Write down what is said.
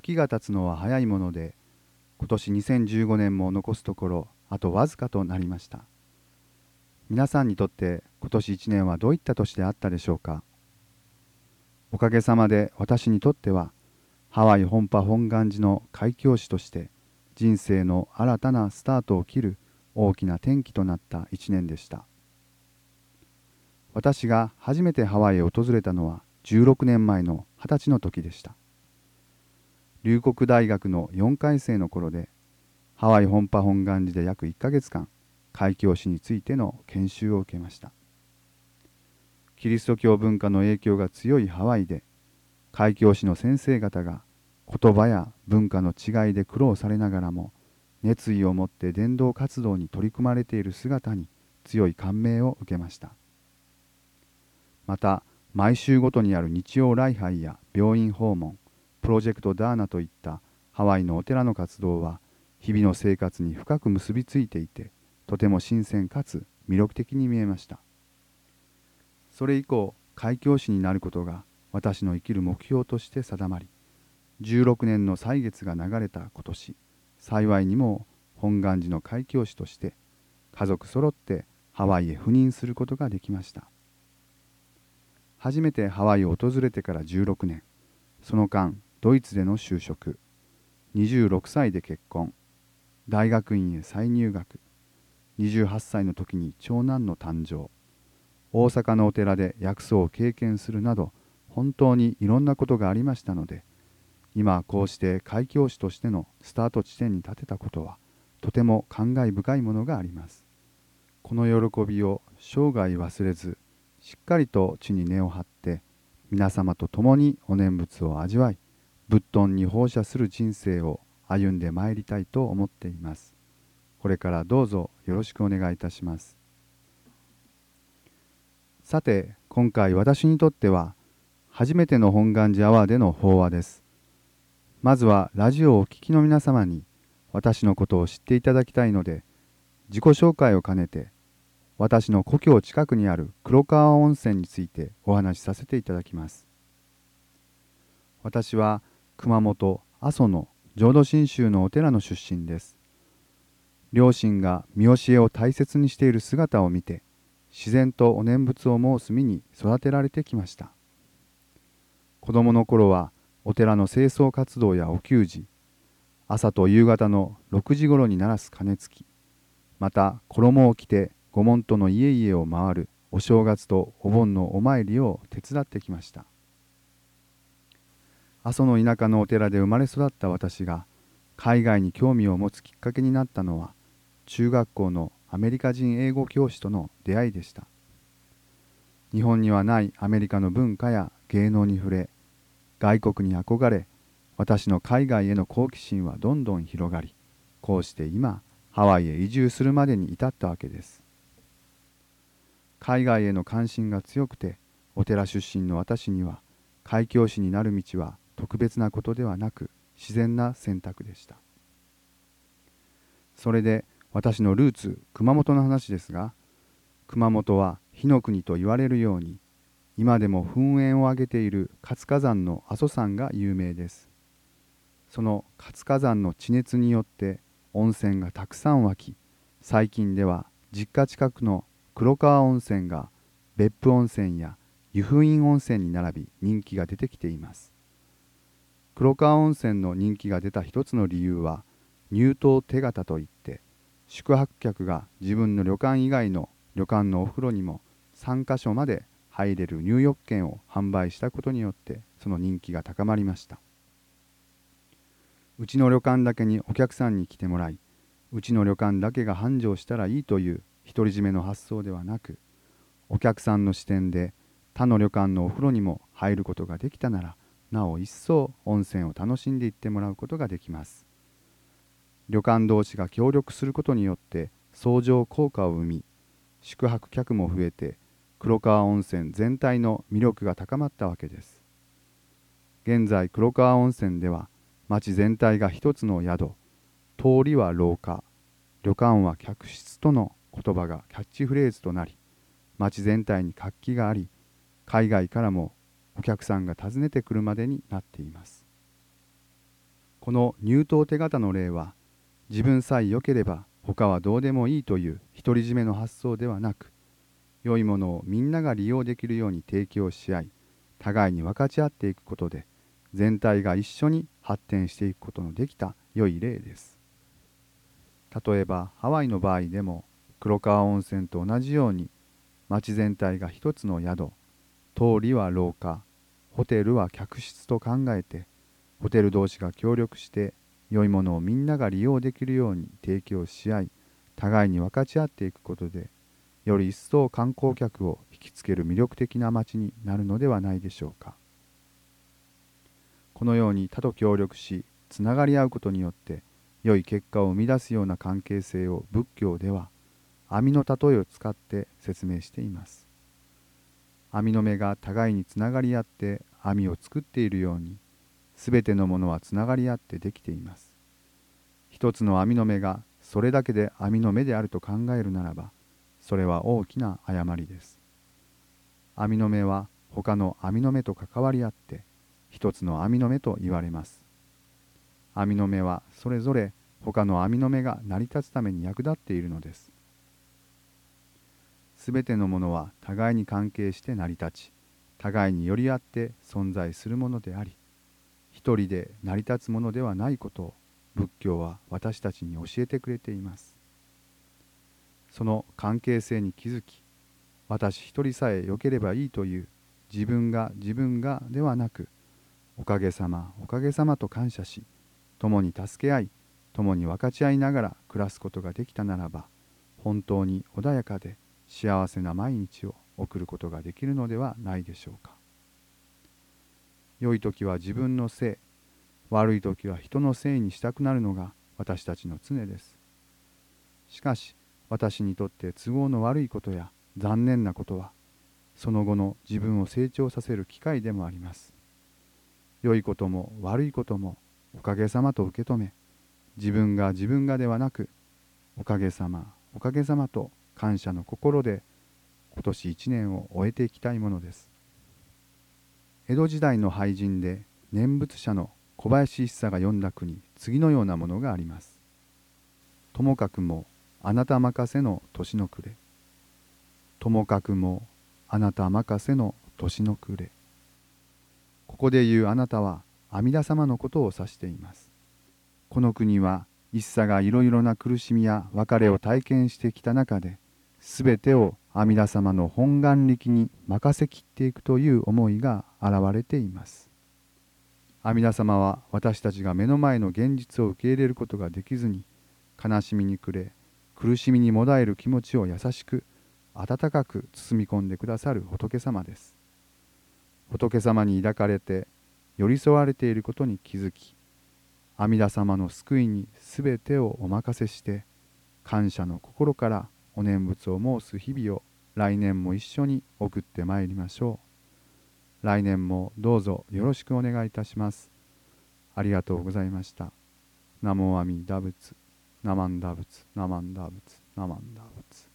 時が経つのは早いもので今年2015年も残すところあとわずかとなりました。皆さんにとって今年1年はどういった年であったでしょうか？おかげさまで私にとってはハワイ本波本願寺の開教師として人生の新たなスタートを切る大きな転機となった1年でした。私が初めてハワイへ訪れたのは16年前の20歳の時でした。龍谷大学の4回生の頃でハワイ本波本願寺で約1ヶ月間開教師についての研修を受けました。キリスト教文化の影響が強いハワイで開教師の先生方が言葉や文化の違いで苦労されながらも熱意を持って伝道活動に取り組まれている姿に強い感銘を受けました。また毎週ごとにある日曜礼拝や病院訪問プロジェクトダーナといったハワイのお寺の活動は日々の生活に深く結びついていてとても新鮮かつ魅力的に見えました。それ以降開教師になることが私の生きる目標として定まり16年の歳月が流れた今年幸いにも本願寺の開教師として家族揃ってハワイへ赴任することができました。初めてハワイを訪れてから16年その間ドイツでの就職。26歳で結婚。大学院へ再入学。28歳の時に長男の誕生。大阪のお寺で薬草を経験するなど本当にいろんなことがありましたので今こうして開教師としてのスタート地点に立てたことはとても感慨深いものがあります。この喜びを生涯忘れずしっかりと地に根を張って皆様と共にお念仏を味わい仏頓に放射する人生を歩んでまいりたいと思っていますこれからどうぞよろしくお願いいたします。さて、今回私にとっては初めての本願寺アワーでの法話です。まずはラジオをお聴きの皆様に私のことを知っていただきたいので、自己紹介を兼ねて私の故郷近くにある黒川温泉についてお話しさせていただきます。私は熊本阿蘇の浄土真宗のお寺の出身です。両親が見教えを大切にしている姿を見て自然とお念仏を申す身に育てられてきました子供の頃はお寺の清掃活動やお給仕朝と夕方の6時ごろに鳴らす鐘つきまた衣を着て御門徒の家々を回るお正月とお盆のお参りを手伝ってきました阿蘇の田舎のお寺で生まれ育った私が海外に興味を持つきっかけになったのは中学校のアメリカ人英語教師との出会いでした。日本にはないアメリカの文化や芸能に触れ外国に憧れ私の海外への好奇心はどんどん広がりこうして今ハワイへ移住するまでに至ったわけです。海外への関心が強くてお寺出身の私には開教師になる道は特別なことではなく自然な選択でした。それで私のルーツ熊本の話ですが熊本は火の国と言われるように今でも噴煙を上げている活火山の阿蘇山が有名です。その活火山の地熱によって温泉がたくさん湧き最近では実家近くの黒川温泉が別府温泉や湯布院温泉に並び人気が出てきています。黒川温泉の人気が出た一つの理由は入湯手形といって宿泊客が自分の旅館以外の旅館のお風呂にも3カ所まで入れる入浴券を販売したことによってその人気が高まりました。うちの旅館だけにお客さんに来てもらいうちの旅館だけが繁盛したらいいという独り占めの発想ではなくお客さんの視点で他の旅館のお風呂にも入ることができたならなお一層温泉を楽しんでいってもらうことができます。旅館同士が協力することによって相乗効果を生み宿泊客も増えて黒川温泉全体の魅力が高まったわけです。現在黒川温泉では町全体が一つの宿通りは廊下旅館は客室との言葉がキャッチフレーズとなり町全体に活気があり海外からもお客さんが訪ねてくるまでになっています。この入党手形の例は自分さえ良ければ他はどうでもいいという独り占めの発想ではなく良いものをみんなが利用できるように提供し合い互いに分かち合っていくことで全体が一緒に発展していくことのできた良い例です。例えばハワイの場合でも黒川温泉と同じように町全体が一つの宿通りは廊下。ホテルは客室と考えてホテル同士が協力して良いものをみんなが利用できるように提供し合い互いに分かち合っていくことでより一層観光客を引きつける魅力的な街になるのではないでしょうか。このように他と協力しつながり合うことによって良い結果を生み出すような関係性を仏教では網の例えを使って説明しています。網の目が互いにつながり合って網を作っているようにすべてのものはつながり合ってできています。一つの網の目がそれだけで網の目であると考えるならばそれは大きな誤りです。網の目は他の網の目と関わり合って一つの網の目と言われます。網の目はそれぞれ他の網の目が成り立つために役立っているのです。すべてのものは互いに関係して成り立ち互いに寄り合って存在するものであり一人で成り立つものではないことを仏教は私たちに教えてくれています。その関係性に気づき私一人さえ良ければいいという自分が自分がではなくおかげさまおかげさまと感謝し共に助け合い共に分かち合いながら暮らすことができたならば本当に穏やかで幸せな毎日を送ることができるのではないでしょうか。良い時は自分のせい悪い時は人のせいにしたくなるのが私たちの常ですしかし私にとって都合の悪いことや残念なことはその後の自分を成長させる機会でもあります良いことも悪いこともおかげさまと受け止め自分が自分がではなくおかげさまおかげさまと感謝の心で今年一年を終えていきたいものです江戸時代の俳人で念仏者の小林一茶が読んだ句に次のようなものがあります。ともかくもあなた任せの年の暮れ。ともかくもあなた任せの年の暮れ。ここで言うあなたは阿弥陀様のことを指しています。この国は一茶がいろいろな苦しみや別れを体験してきた中で、すべてを阿弥陀様の本願力に任せきっていくという思いが現れています。阿弥陀様は私たちが目の前の現実を受け入れることができずに悲しみに暮れ苦しみにもだえる気持ちを優しく温かく包み込んでくださる仏様です。仏様に抱かれて寄り添われていることに気づき阿弥陀様の救いにすべてをお任せして感謝の心からお念仏を申す日々を来年も一緒に送ってまいりましょう。来年もどうぞよろしくお願いいたします。ありがとうございました。ナモアミダブツ、ナマンダブツ、ナマンダブツ、ナマンダブツ。